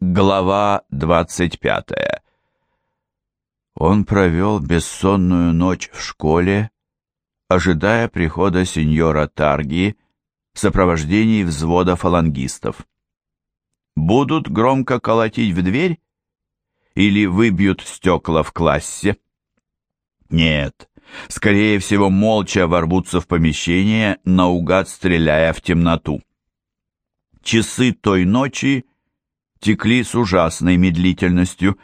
Глава 25 Он провел бессонную ночь в школе, ожидая прихода сеньора Тарги в сопровождении взвода фалангистов. Будут громко колотить в дверь или выбьют стекла в классе? Нет, скорее всего, молча ворвутся в помещение, наугад стреляя в темноту. Часы той ночи текли с ужасной медлительностью.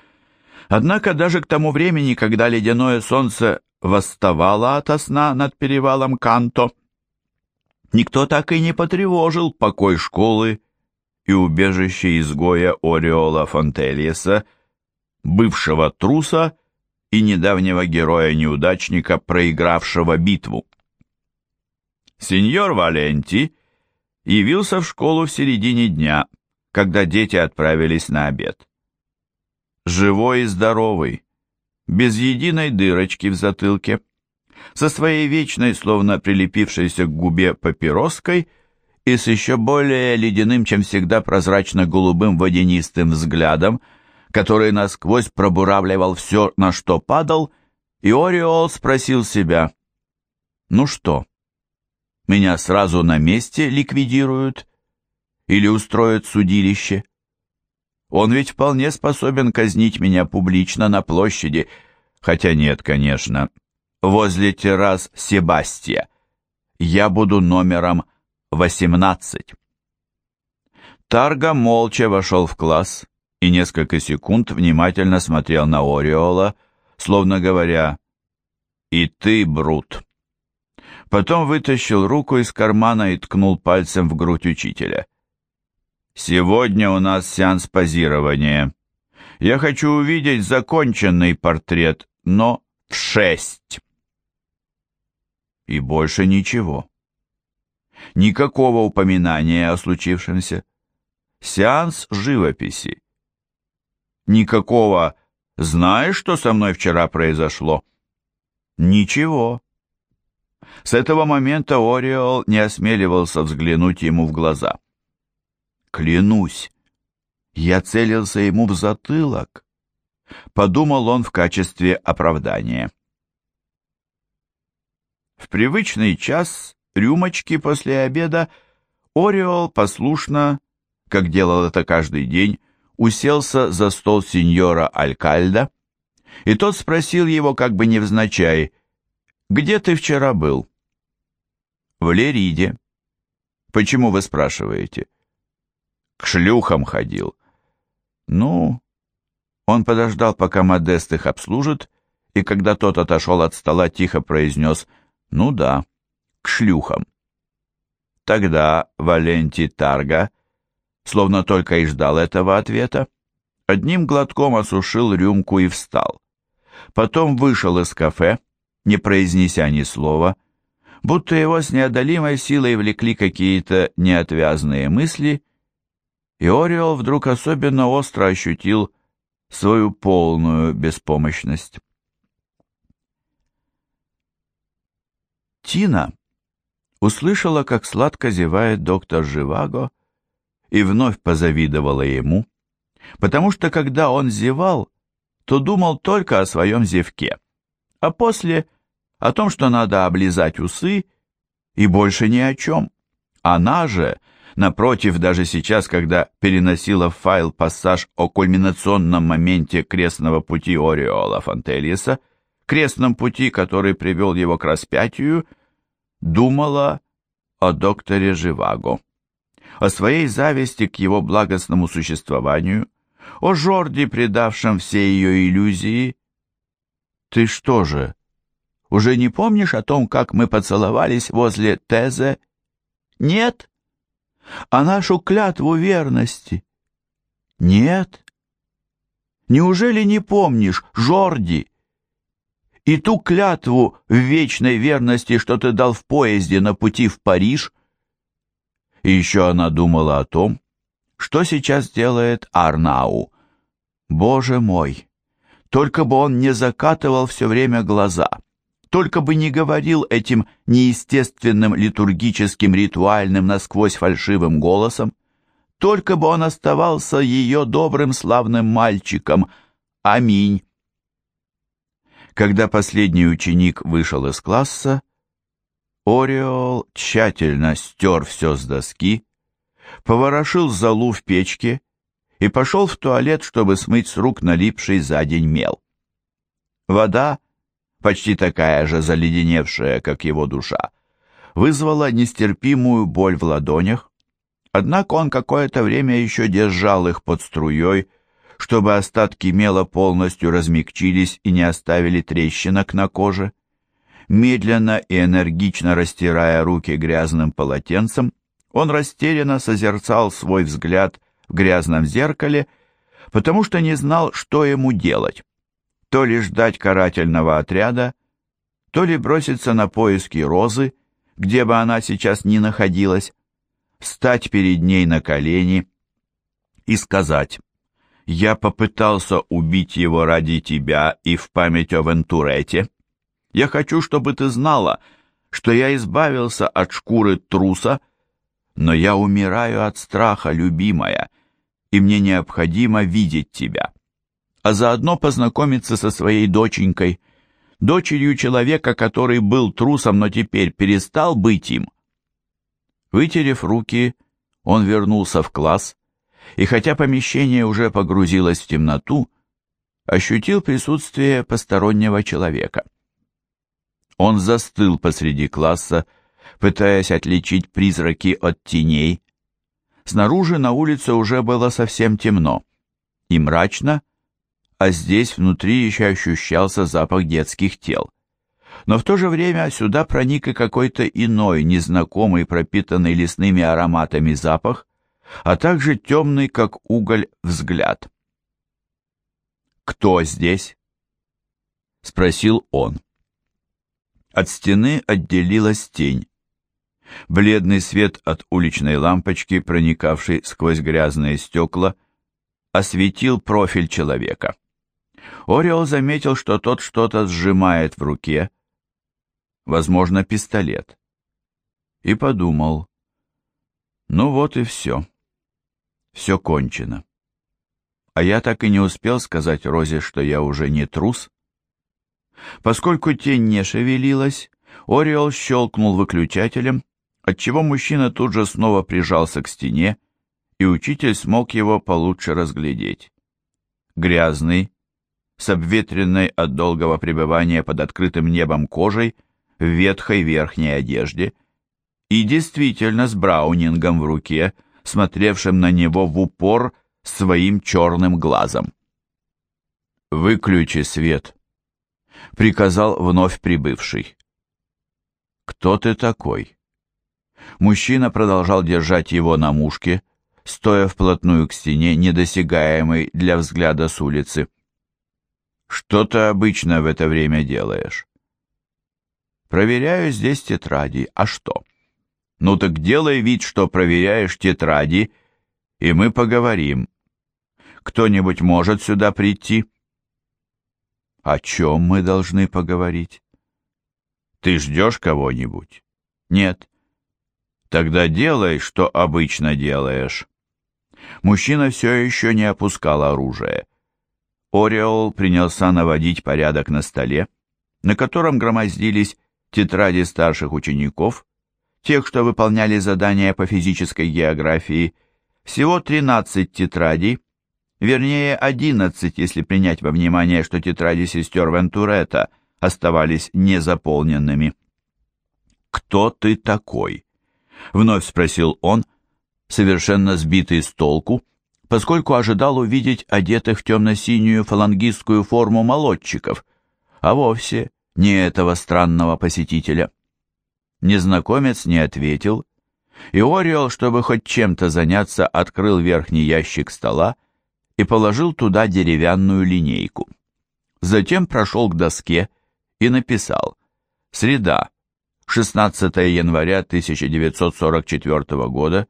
Однако даже к тому времени, когда ледяное солнце восставало ото сна над перевалом Канто, никто так и не потревожил покой школы и убежище изгоя Ореола Фонтельеса, бывшего труса и недавнего героя-неудачника, проигравшего битву. Сеньор Валенти явился в школу в середине дня – когда дети отправились на обед. Живой и здоровый, без единой дырочки в затылке, со своей вечной, словно прилепившейся к губе папироской и с еще более ледяным, чем всегда, прозрачно-голубым водянистым взглядом, который насквозь пробуравливал все, на что падал, и Ореол спросил себя, «Ну что, меня сразу на месте ликвидируют?» Или устроит судилище. Он ведь вполне способен казнить меня публично на площади, хотя нет, конечно, возле террас Себастья. Я буду номером 18. Тарга молча вошел в класс и несколько секунд внимательно смотрел на Ореола, словно говоря «И ты, Брут». Потом вытащил руку из кармана и ткнул пальцем в грудь учителя. Сегодня у нас сеанс позирования. Я хочу увидеть законченный портрет, но в шесть. И больше ничего. Никакого упоминания о случившемся. Сеанс живописи. Никакого «знаешь, что со мной вчера произошло?» Ничего. С этого момента Ориол не осмеливался взглянуть ему в глаза. Клянусь, я целился ему в затылок, подумал он в качестве оправдания. В привычный час рюмочки после обеда Ореол послушно, как делал это каждый день, уселся за стол сеньора Алькальда, и тот спросил его как бы невзначай, «Где ты вчера был?» «В Лериде». «Почему вы спрашиваете?» К шлюхам ходил. Ну, он подождал, пока Модест их обслужит, и когда тот отошел от стола, тихо произнес «Ну да, к шлюхам». Тогда Валентий Тарга, словно только и ждал этого ответа, одним глотком осушил рюмку и встал. Потом вышел из кафе, не произнеся ни слова, будто его с неодолимой силой влекли какие-то неотвязные мысли — и Ориол вдруг особенно остро ощутил свою полную беспомощность. Тина услышала, как сладко зевает доктор Живаго, и вновь позавидовала ему, потому что когда он зевал, то думал только о своем зевке, а после о том, что надо облизать усы, и больше ни о чем. Она же Напротив, даже сейчас, когда переносила в файл пассаж о кульминационном моменте крестного пути Ореола Фонтельеса, крестном пути, который привел его к распятию, думала о докторе Живаго, о своей зависти к его благостному существованию, о Жорди, предавшем все ее иллюзии. «Ты что же, уже не помнишь о том, как мы поцеловались возле Тезе?» «Нет?» А нашу клятву верности? Нет. Неужели не помнишь, Жорди? И ту клятву в вечной верности, что ты дал в поезде на пути в Париж? И еще она думала о том, что сейчас делает Арнау. Боже мой! Только бы он не закатывал все время глаза — только бы не говорил этим неестественным литургическим ритуальным насквозь фальшивым голосом, только бы он оставался ее добрым славным мальчиком. Аминь. Когда последний ученик вышел из класса, Ореол тщательно стер все с доски, поворошил залу в печке и пошел в туалет, чтобы смыть с рук налипший за день мел. Вода, почти такая же заледеневшая, как его душа, вызвала нестерпимую боль в ладонях, однако он какое-то время еще держал их под струей, чтобы остатки мела полностью размягчились и не оставили трещинок на коже. Медленно и энергично растирая руки грязным полотенцем, он растерянно созерцал свой взгляд в грязном зеркале, потому что не знал, что ему делать. То ли ждать карательного отряда, то ли броситься на поиски Розы, где бы она сейчас ни находилась, встать перед ней на колени и сказать «Я попытался убить его ради тебя и в память о Вентурете. Я хочу, чтобы ты знала, что я избавился от шкуры труса, но я умираю от страха, любимая, и мне необходимо видеть тебя, а заодно познакомиться со своей доченькой, дочерью человека, который был трусом, но теперь перестал быть им. Вытерев руки, он вернулся в класс, и хотя помещение уже погрузилось в темноту, ощутил присутствие постороннего человека. Он застыл посреди класса, пытаясь отличить призраки от теней. Снаружи на улице уже было совсем темно и мрачно, а здесь внутри еще ощущался запах детских тел. Но в то же время сюда проник и какой-то иной, незнакомый, пропитанный лесными ароматами запах, а также темный, как уголь, взгляд. «Кто здесь?» — спросил он. От стены отделилась тень. Бледный свет от уличной лампочки, проникавший сквозь грязные стекла, осветил профиль человека. Ориол заметил, что тот что-то сжимает в руке, возможно, пистолет, и подумал, ну вот и все, все кончено. А я так и не успел сказать Розе, что я уже не трус. Поскольку тень не шевелилась, Ориол щелкнул выключателем, отчего мужчина тут же снова прижался к стене, и учитель смог его получше разглядеть. Грязный, с обветренной от долгого пребывания под открытым небом кожей, в ветхой верхней одежде, и действительно с браунингом в руке, смотревшим на него в упор своим черным глазом. «Выключи свет», — приказал вновь прибывший. «Кто ты такой?» Мужчина продолжал держать его на мушке, стоя вплотную к стене, недосягаемой для взгляда с улицы. «Что ты обычно в это время делаешь?» «Проверяю здесь тетради. А что?» «Ну так делай вид, что проверяешь тетради, и мы поговорим. Кто-нибудь может сюда прийти?» О чем мы должны поговорить? Ты ждешь кого-нибудь? Нет. Тогда делай, что обычно делаешь. Мужчина все еще не опускал оружие. Ореол принялся наводить порядок на столе, на котором громоздились тетради старших учеников, тех, что выполняли задания по физической географии, всего 13 тетрадей, вернее 11, если принять во внимание, что тетради сестер Вентуретта оставались незаполненными. «Кто ты такой?» — вновь спросил он, совершенно сбитый с толку, поскольку ожидал увидеть одетых в темно-синюю фалангистскую форму молодчиков, а вовсе не этого странного посетителя. Незнакомец не ответил, и Ориол, чтобы хоть чем-то заняться, открыл верхний ящик стола и положил туда деревянную линейку. Затем прошел к доске и написал «Среда, 16 января 1944 года,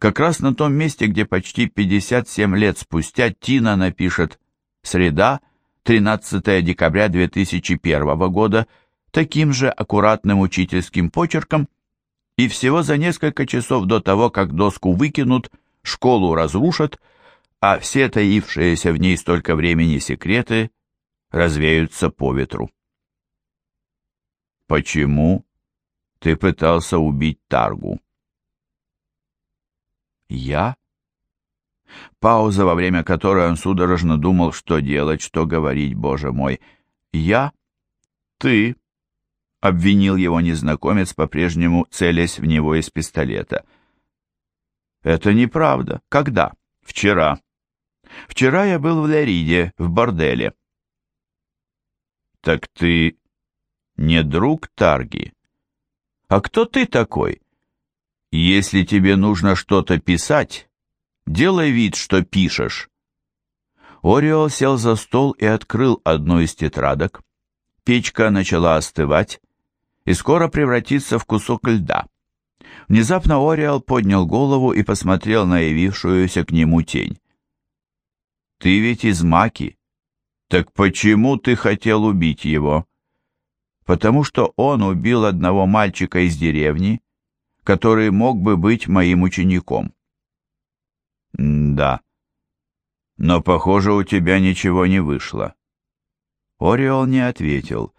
как раз на том месте, где почти 57 лет спустя Тина напишет «Среда, 13 декабря 2001 года», таким же аккуратным учительским почерком, и всего за несколько часов до того, как доску выкинут, школу разрушат, а все таившиеся в ней столько времени секреты развеются по ветру. Почему ты пытался убить Таргу? Я? Пауза, во время которой он судорожно думал, что делать, что говорить, боже мой. Я? Ты? Обвинил его незнакомец, по-прежнему целясь в него из пистолета. Это неправда. Когда? Вчера. Вчера я был в Лериде, в борделе. Так ты не друг Тарги? А кто ты такой? Если тебе нужно что-то писать, делай вид, что пишешь. Ориол сел за стол и открыл одну из тетрадок. Печка начала остывать и скоро превратиться в кусок льда. Внезапно Ориол поднял голову и посмотрел на явившуюся к нему тень. «Ты ведь из Маки. Так почему ты хотел убить его?» «Потому что он убил одного мальчика из деревни, который мог бы быть моим учеником. да. Но, похоже, у тебя ничего не вышло. Ориол не ответил.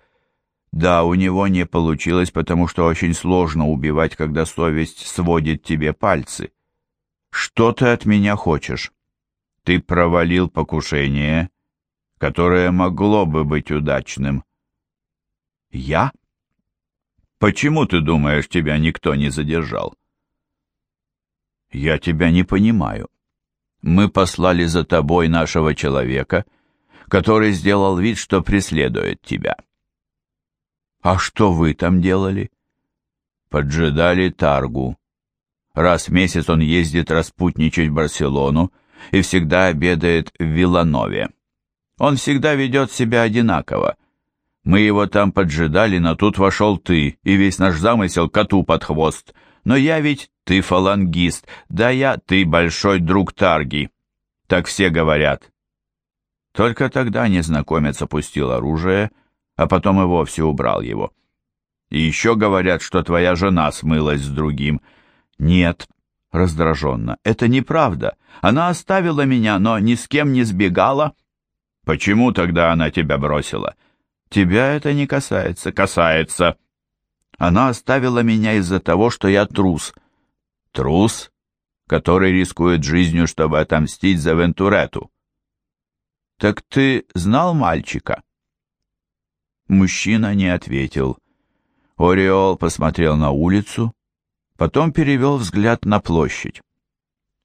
Да, у него не получилось, потому что очень сложно убивать, когда совесть сводит тебе пальцы. Что ты от меня хочешь? Ты провалил покушение, которое могло бы быть удачным. Я? Почему ты думаешь, тебя никто не задержал? Я тебя не понимаю. Мы послали за тобой нашего человека, который сделал вид, что преследует тебя. А что вы там делали? Поджидали Таргу. Раз в месяц он ездит распутничать в Барселону и всегда обедает в Виланове. Он всегда ведет себя одинаково, мы его там поджидали, но тут вошел ты, и весь наш замысел коту под хвост. Но я ведь ты фалангист, да я ты большой друг Тарги. Так все говорят. Только тогда незнакомец опустил оружие, а потом и вовсе убрал его. И еще говорят, что твоя жена смылась с другим. Нет, раздраженно, это неправда. Она оставила меня, но ни с кем не сбегала. Почему тогда она тебя бросила?» Тебя это не касается. Касается. Она оставила меня из-за того, что я трус. Трус, который рискует жизнью, чтобы отомстить за Вентурету. Так ты знал мальчика? Мужчина не ответил. Ореол посмотрел на улицу, потом перевел взгляд на площадь.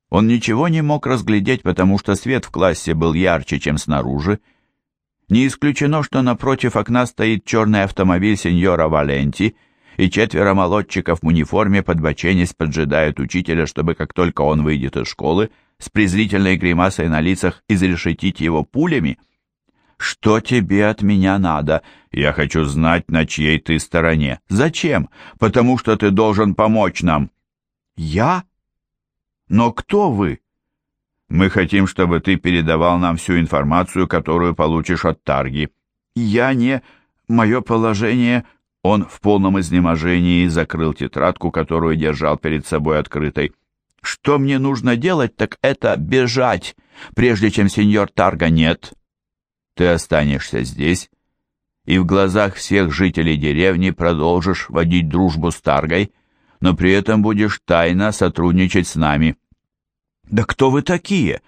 Он ничего не мог разглядеть, потому что свет в классе был ярче, чем снаружи, не исключено, что напротив окна стоит черный автомобиль сеньора Валенти, и четверо молодчиков в униформе подбоченясь поджидают учителя, чтобы как только он выйдет из школы, с презрительной гримасой на лицах изрешетить его пулями. «Что тебе от меня надо? Я хочу знать, на чьей ты стороне. Зачем? Потому что ты должен помочь нам». «Я? Но кто вы?» Мы хотим, чтобы ты передавал нам всю информацию, которую получишь от Тарги. Я не... Мое положение... Он в полном изнеможении закрыл тетрадку, которую держал перед собой открытой. Что мне нужно делать, так это бежать, прежде чем сеньор Тарга нет. Ты останешься здесь, и в глазах всех жителей деревни продолжишь водить дружбу с Таргой, но при этом будешь тайно сотрудничать с нами. «Да кто вы такие?»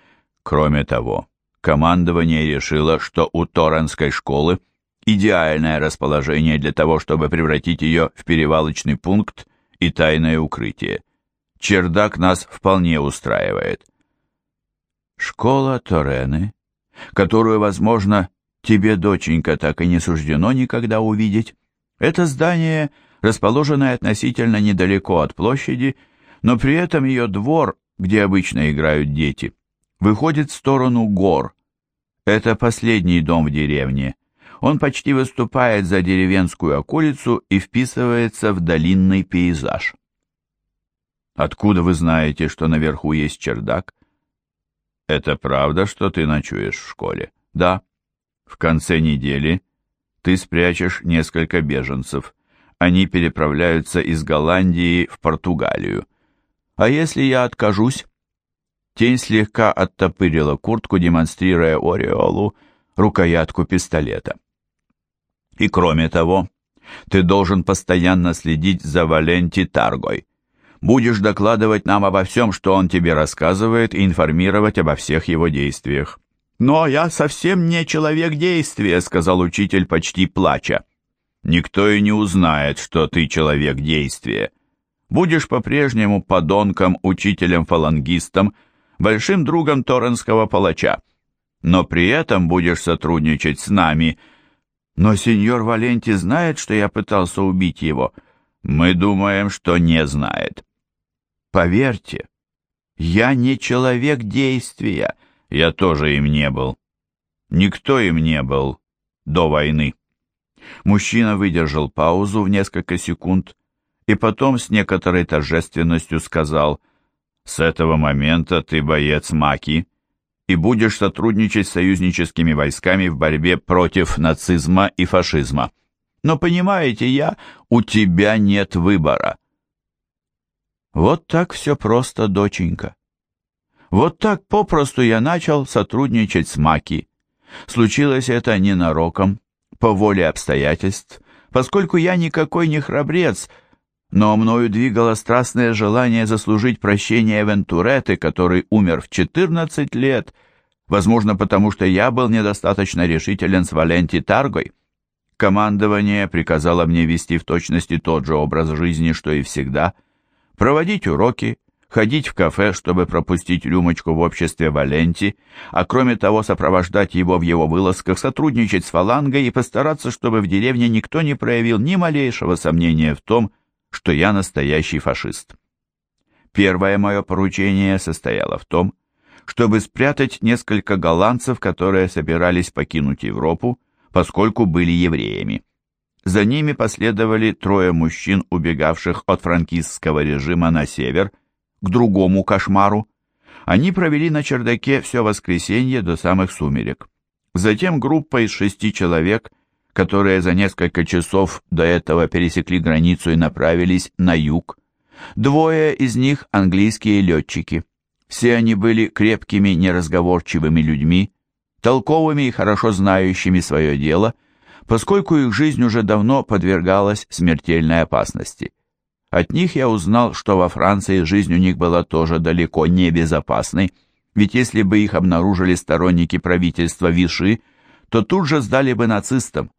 Кроме того, командование решило, что у Торренской школы идеальное расположение для того, чтобы превратить ее в перевалочный пункт и тайное укрытие. Чердак нас вполне устраивает. Школа Торены, которую, возможно, тебе, доченька, так и не суждено никогда увидеть, это здание, расположенное относительно недалеко от площади, но при этом ее двор где обычно играют дети, выходит в сторону гор. Это последний дом в деревне. Он почти выступает за деревенскую околицу и вписывается в долинный пейзаж. Откуда вы знаете, что наверху есть чердак? Это правда, что ты ночуешь в школе? Да. В конце недели ты спрячешь несколько беженцев. Они переправляются из Голландии в Португалию. А если я откажусь? Тень слегка оттопырила куртку, демонстрируя Ореолу рукоятку пистолета. И кроме того, ты должен постоянно следить за Валенти Таргой. Будешь докладывать нам обо всем, что он тебе рассказывает, и информировать обо всех его действиях. «Но я совсем не человек действия», — сказал учитель, почти плача. «Никто и не узнает, что ты человек действия. Будешь по-прежнему подонком, учителем-фалангистом, большим другом Торренского палача. Но при этом будешь сотрудничать с нами. Но сеньор Валенти знает, что я пытался убить его. Мы думаем, что не знает. Поверьте, я не человек действия, я тоже им не был. Никто им не был до войны. Мужчина выдержал паузу в несколько секунд и потом с некоторой торжественностью сказал, «С этого момента ты боец Маки и будешь сотрудничать с союзническими войсками в борьбе против нацизма и фашизма. Но понимаете, я, у тебя нет выбора». Вот так все просто, доченька. Вот так попросту я начал сотрудничать с Маки. Случилось это ненароком, по воле обстоятельств, поскольку я никакой не храбрец, но мною двигало страстное желание заслужить прощение Вентуреты, который умер в 14 лет, возможно, потому что я был недостаточно решителен с Валенти Таргой. Командование приказало мне вести в точности тот же образ жизни, что и всегда, проводить уроки, ходить в кафе, чтобы пропустить рюмочку в обществе Валенти, а кроме того сопровождать его в его вылазках, сотрудничать с фалангой и постараться, чтобы в деревне никто не проявил ни малейшего сомнения в том, что я настоящий фашист. Первое мое поручение состояло в том, чтобы спрятать несколько голландцев, которые собирались покинуть Европу, поскольку были евреями. За ними последовали трое мужчин, убегавших от франкистского режима на север, к другому кошмару. Они провели на чердаке все воскресенье до самых сумерек. Затем группа из шести человек, которые за несколько часов до этого пересекли границу и направились на юг. Двое из них английские летчики. Все они были крепкими, неразговорчивыми людьми, толковыми и хорошо знающими свое дело, поскольку их жизнь уже давно подвергалась смертельной опасности. От них я узнал, что во Франции жизнь у них была тоже далеко не безопасной, ведь если бы их обнаружили сторонники правительства Виши, то тут же сдали бы нацистам,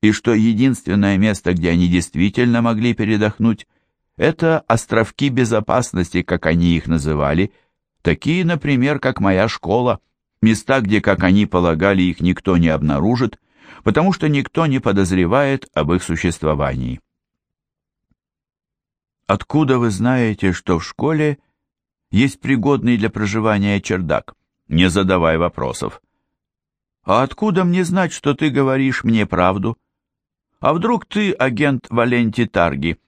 и что единственное место, где они действительно могли передохнуть, это островки безопасности, как они их называли, такие, например, как моя школа, места, где, как они полагали, их никто не обнаружит, потому что никто не подозревает об их существовании. Откуда вы знаете, что в школе есть пригодный для проживания чердак? Не задавай вопросов. А откуда мне знать, что ты говоришь мне правду? А вдруг ты агент Валенти Тарги?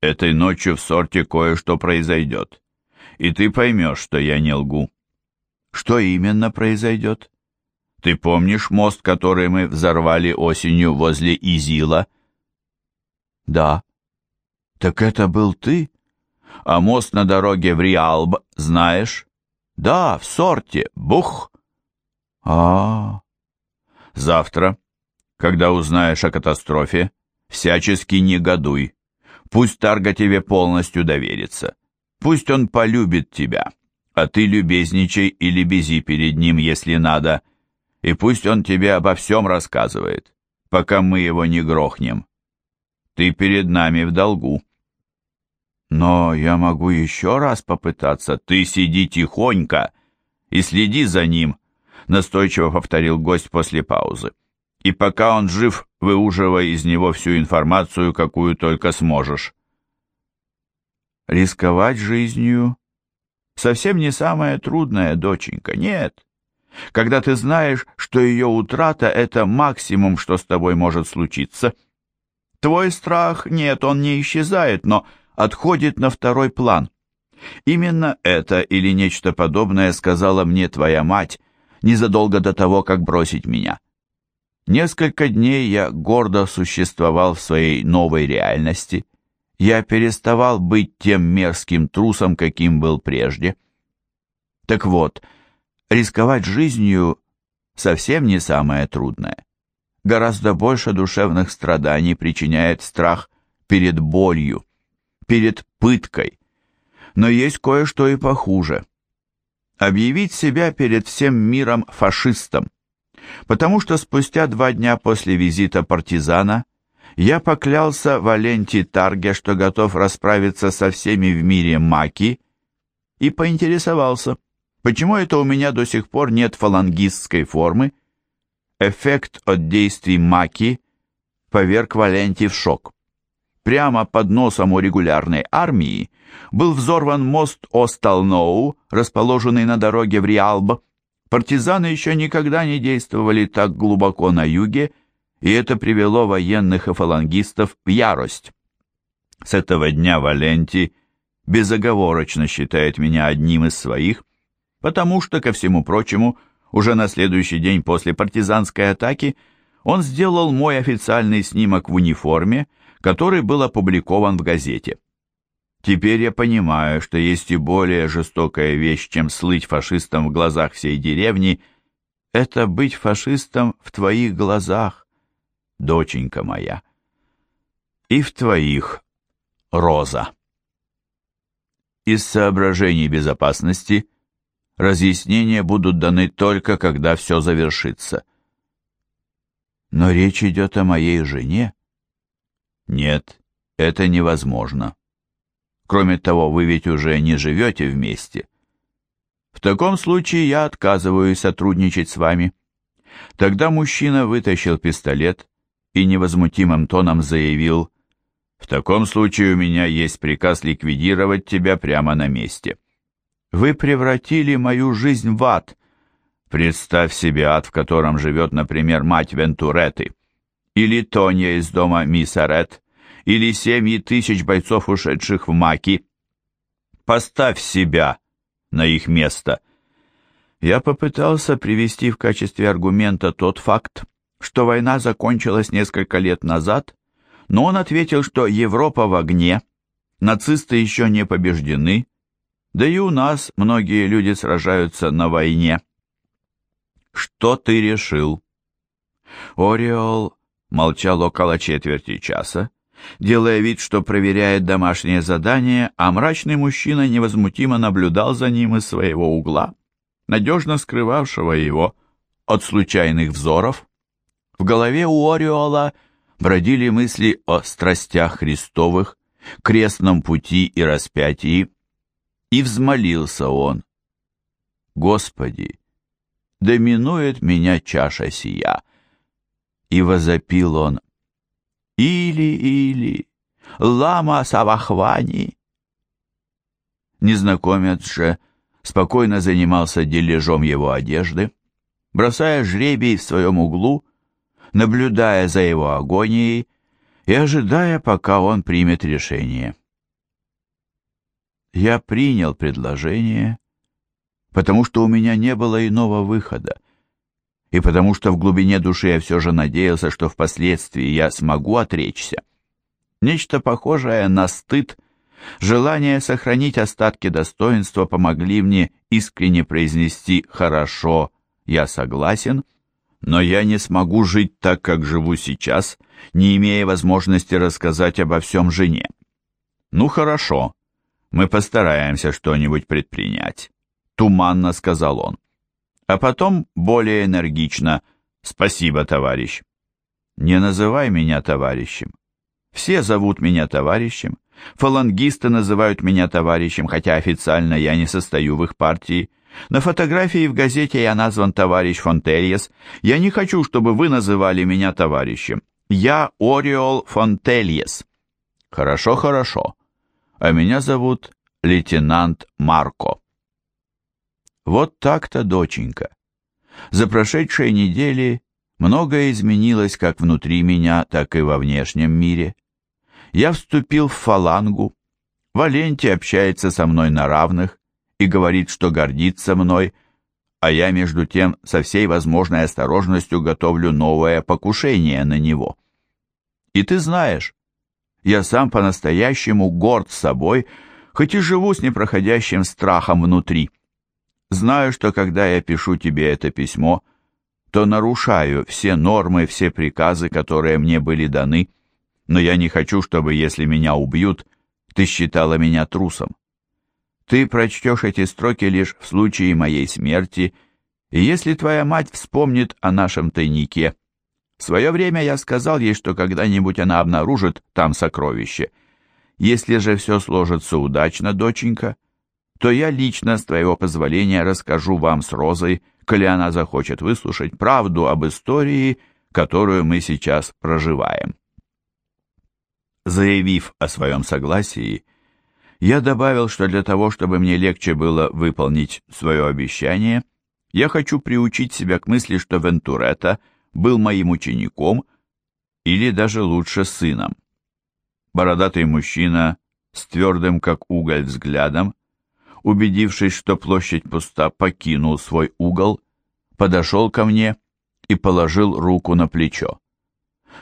Этой ночью в сорте кое-что произойдет. И ты поймешь, что я не лгу. Что именно произойдет? Ты помнишь мост, который мы взорвали осенью возле Изила? Да. «Так это был ты? А мост на дороге в Риалб знаешь?» «Да, в сорте. Бух!» а, -а, -а. «Завтра, когда узнаешь о катастрофе, всячески негодуй. Пусть Тарга тебе полностью доверится. Пусть он полюбит тебя, а ты любезничай и лебези перед ним, если надо, и пусть он тебе обо всем рассказывает, пока мы его не грохнем. Ты перед нами в долгу». Но я могу еще раз попытаться. Ты сиди тихонько и следи за ним, настойчиво повторил гость после паузы. И пока он жив, выуживай из него всю информацию, какую только сможешь. Рисковать жизнью совсем не самое трудное, доченька, нет. Когда ты знаешь, что ее утрата — это максимум, что с тобой может случиться. Твой страх, нет, он не исчезает, но отходит на второй план. Именно это или нечто подобное сказала мне твоя мать незадолго до того, как бросить меня. Несколько дней я гордо существовал в своей новой реальности. Я переставал быть тем мерзким трусом, каким был прежде. Так вот, рисковать жизнью совсем не самое трудное. Гораздо больше душевных страданий причиняет страх перед болью, перед пыткой. Но есть кое-что и похуже. Объявить себя перед всем миром фашистом. Потому что спустя два дня после визита партизана я поклялся Валенти Тарге, что готов расправиться со всеми в мире маки, и поинтересовался, почему это у меня до сих пор нет фалангистской формы. Эффект от действий маки поверг Валенти в шок. Прямо под носом у регулярной армии был взорван мост Осталноу, расположенный на дороге в Риалб. Партизаны еще никогда не действовали так глубоко на юге, и это привело военных и фалангистов в ярость. С этого дня Валенти безоговорочно считает меня одним из своих, потому что, ко всему прочему, уже на следующий день после партизанской атаки он сделал мой официальный снимок в униформе, который был опубликован в газете. Теперь я понимаю, что есть и более жестокая вещь, чем слыть фашистом в глазах всей деревни, это быть фашистом в твоих глазах, доченька моя, и в твоих, Роза. Из соображений безопасности разъяснения будут даны только, когда все завершится. Но речь идет о моей жене. Нет, это невозможно. Кроме того, вы ведь уже не живете вместе. В таком случае я отказываюсь сотрудничать с вами. Тогда мужчина вытащил пистолет и невозмутимым тоном заявил, «В таком случае у меня есть приказ ликвидировать тебя прямо на месте. Вы превратили мою жизнь в ад. Представь себе ад, в котором живет, например, мать Вентуреты, или Тоня из дома Миссарет, или семьи тысяч бойцов, ушедших в Маки. Поставь себя на их место». Я попытался привести в качестве аргумента тот факт, что война закончилась несколько лет назад, но он ответил, что Европа в огне, нацисты еще не побеждены, да и у нас многие люди сражаются на войне. Что ты решил? Ориол молчал около четверти часа, делая вид, что проверяет домашнее задание, а мрачный мужчина невозмутимо наблюдал за ним из своего угла, надежно скрывавшего его от случайных взоров. В голове у Ориола бродили мысли о страстях Христовых, крестном пути и распятии, и взмолился он. «Господи, доминует меня чаша сия!» И возопил он. «Или-или, лама савахвани!» Незнакомец же спокойно занимался дележом его одежды, бросая жребий в своем углу, наблюдая за его агонией и ожидая, пока он примет решение. Я принял предложение, потому что у меня не было иного выхода, и потому что в глубине души я все же надеялся, что впоследствии я смогу отречься. Нечто похожее на стыд, желание сохранить остатки достоинства помогли мне искренне произнести «хорошо, я согласен», но я не смогу жить так, как живу сейчас, не имея возможности рассказать обо всем жене. Ну хорошо, мы постараемся что-нибудь предпринять, туманно сказал он. А потом более энергично «Спасибо, товарищ». Не называй меня товарищем. Все зовут меня товарищем. Фалангисты называют меня товарищем, хотя официально я не состою в их партии. На фотографии в газете я назван товарищ Фонтельес. Я не хочу, чтобы вы называли меня товарищем. Я Ориол Фонтельес. Хорошо, хорошо. А меня зовут лейтенант Марко. Вот так-то, доченька. За прошедшие недели многое изменилось как внутри меня, так и во внешнем мире. Я вступил в фалангу. Валентий общается со мной на равных, и говорит, что гордится мной, а я, между тем, со всей возможной осторожностью готовлю новое покушение на него. И ты знаешь, я сам по-настоящему горд собой, хоть и живу с непроходящим страхом внутри. Знаю, что когда я пишу тебе это письмо, то нарушаю все нормы, все приказы, которые мне были даны, но я не хочу, чтобы, если меня убьют, ты считала меня трусом. Ты прочтешь эти строки лишь в случае моей смерти, и если твоя мать вспомнит о нашем тайнике. В свое время я сказал ей, что когда-нибудь она обнаружит там сокровище. Если же все сложится удачно, доченька, то я лично, с твоего позволения, расскажу вам с Розой, коли она захочет выслушать правду об истории, которую мы сейчас проживаем. Заявив о своем согласии, я добавил, что для того, чтобы мне легче было выполнить свое обещание, я хочу приучить себя к мысли, что Вентуретта был моим учеником или даже лучше сыном. Бородатый мужчина с твердым как уголь взглядом убедившись, что площадь пуста, покинул свой угол, подошел ко мне и положил руку на плечо.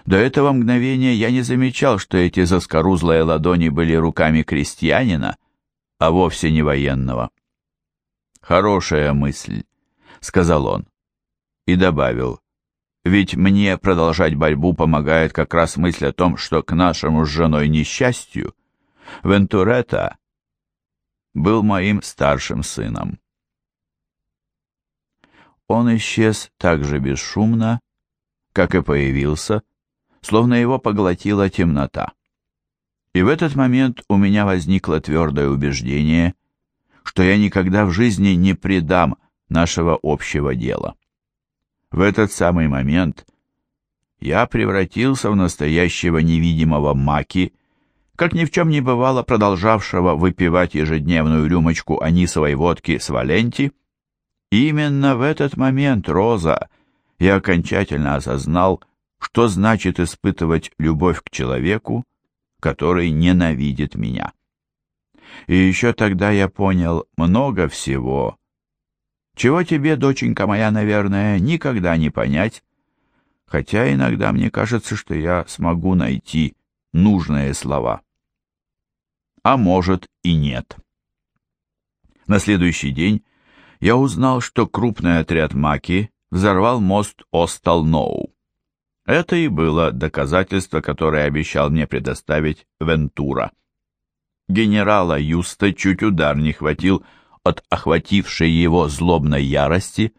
До этого мгновения я не замечал, что эти заскорузлые ладони были руками крестьянина, а вовсе не военного. «Хорошая мысль», — сказал он, и добавил, «ведь мне продолжать борьбу помогает как раз мысль о том, что к нашему с женой несчастью Вентуретта был моим старшим сыном. Он исчез так же бесшумно, как и появился, словно его поглотила темнота. И в этот момент у меня возникло твердое убеждение, что я никогда в жизни не предам нашего общего дела. В этот самый момент я превратился в настоящего невидимого маки, как ни в чем не бывало продолжавшего выпивать ежедневную рюмочку анисовой водки с Валенти, именно в этот момент, Роза, я окончательно осознал, что значит испытывать любовь к человеку, который ненавидит меня. И еще тогда я понял много всего, чего тебе, доченька моя, наверное, никогда не понять, хотя иногда мне кажется, что я смогу найти нужные слова а может и нет. На следующий день я узнал, что крупный отряд Маки взорвал мост Остал-Ноу. Это и было доказательство, которое обещал мне предоставить Вентура. Генерала Юста чуть удар не хватил от охватившей его злобной ярости.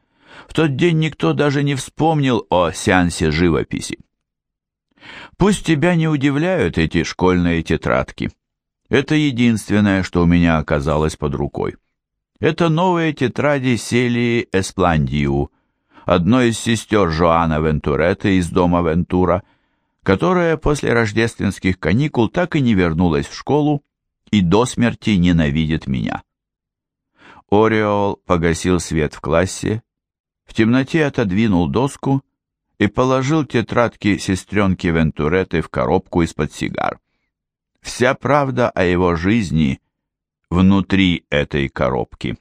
В тот день никто даже не вспомнил о сеансе живописи. Пусть тебя не удивляют эти школьные тетрадки. Это единственное, что у меня оказалось под рукой. Это новые тетради Селии Эспландию, одной из сестер Жоана Вентуретты из дома Вентура, которая после рождественских каникул так и не вернулась в школу и до смерти ненавидит меня. Ореол погасил свет в классе, в темноте отодвинул доску и положил тетрадки сестренки Вентуретты в коробку из-под сигар. Вся правда о его жизни внутри этой коробки.